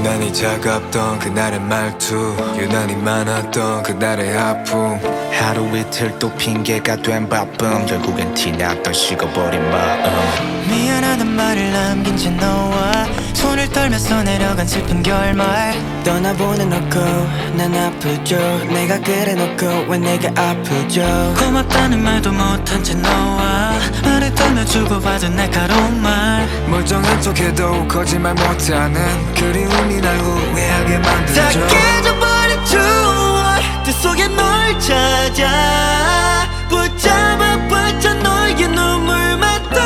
유난히 차갑던 그날의 말투 유난히 많았던 그날의 아픔. 하루 이틀 또 핑계가 된 바쁨 결국엔 티났던 식어버린 마음. 미안하단 말을 남긴 채 너와 손을 떨면서 내려간 슬픈 결말. 떠나보내놓고 난 아프죠. 내가 그래놓고 왜 내가 아프죠. 고맙다는 말도 못한 채 너와 말을 떨며 주고받은 날카로운 말. 멀쩡한 척해도 거짓말 못하는 그리움이 날 후회하게 다 만들죠. 깨져버린 추억 그 속에 널 찾아. 붙잡아 붙여 너의 눈물만 떠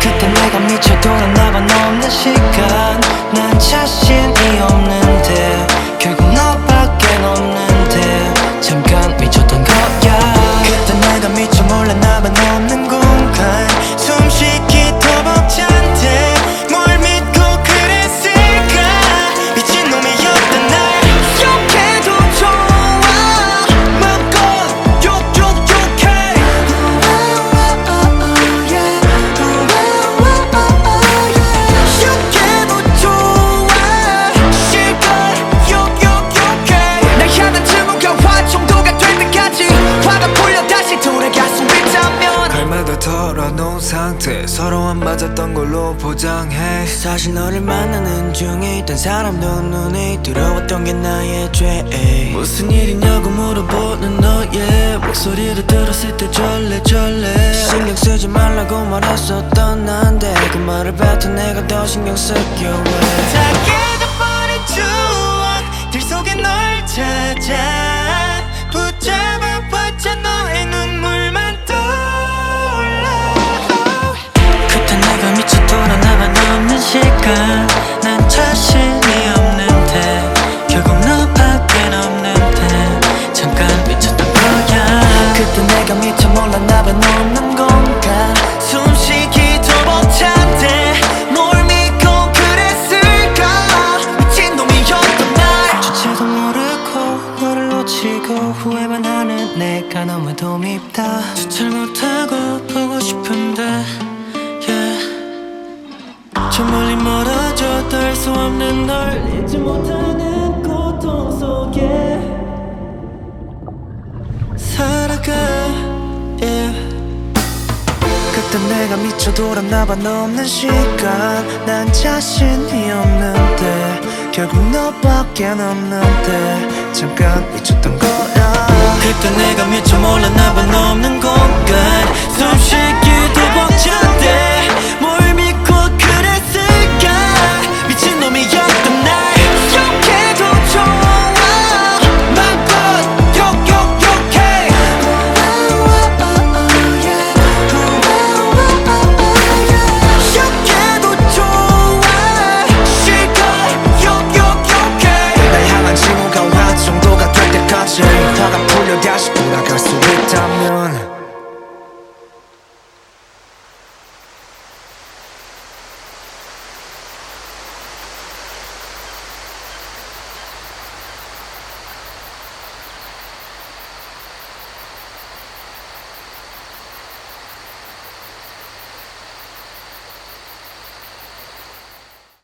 그때 내가 미쳐 돌아나봐 없는 시간. 난 자신 상태 서로 안 맞았던 걸로 포장해. 사실 너를 만나는 중에 있던 사람도 눈에 들어왔던 게 나의 죄. 무슨 일이냐고 물어보는 너의 목소리를 들었을 때 절레절레. 신경 쓰지 말라고 말했었던 난데 그 말을 뱉은 내가 더 신경 쓰여 왜? 다 깨져버린 추억 들 속에 널 찾아. 붙잡아 너무도 밉다. 주체를 못하고 보고 싶은데 yeah. 저 멀리 멀어져 닿을 수 없는 널 잊지 못하는 고통 속에. 살아가. 그때 내가 미쳐 돌아나봐 너 없는 시간. 난 자신이 없는데 결국 너밖엔 없는데. 잠깐 미쳤던 거야 그때 내가 미쳐 몰랐나 봐. 너 없는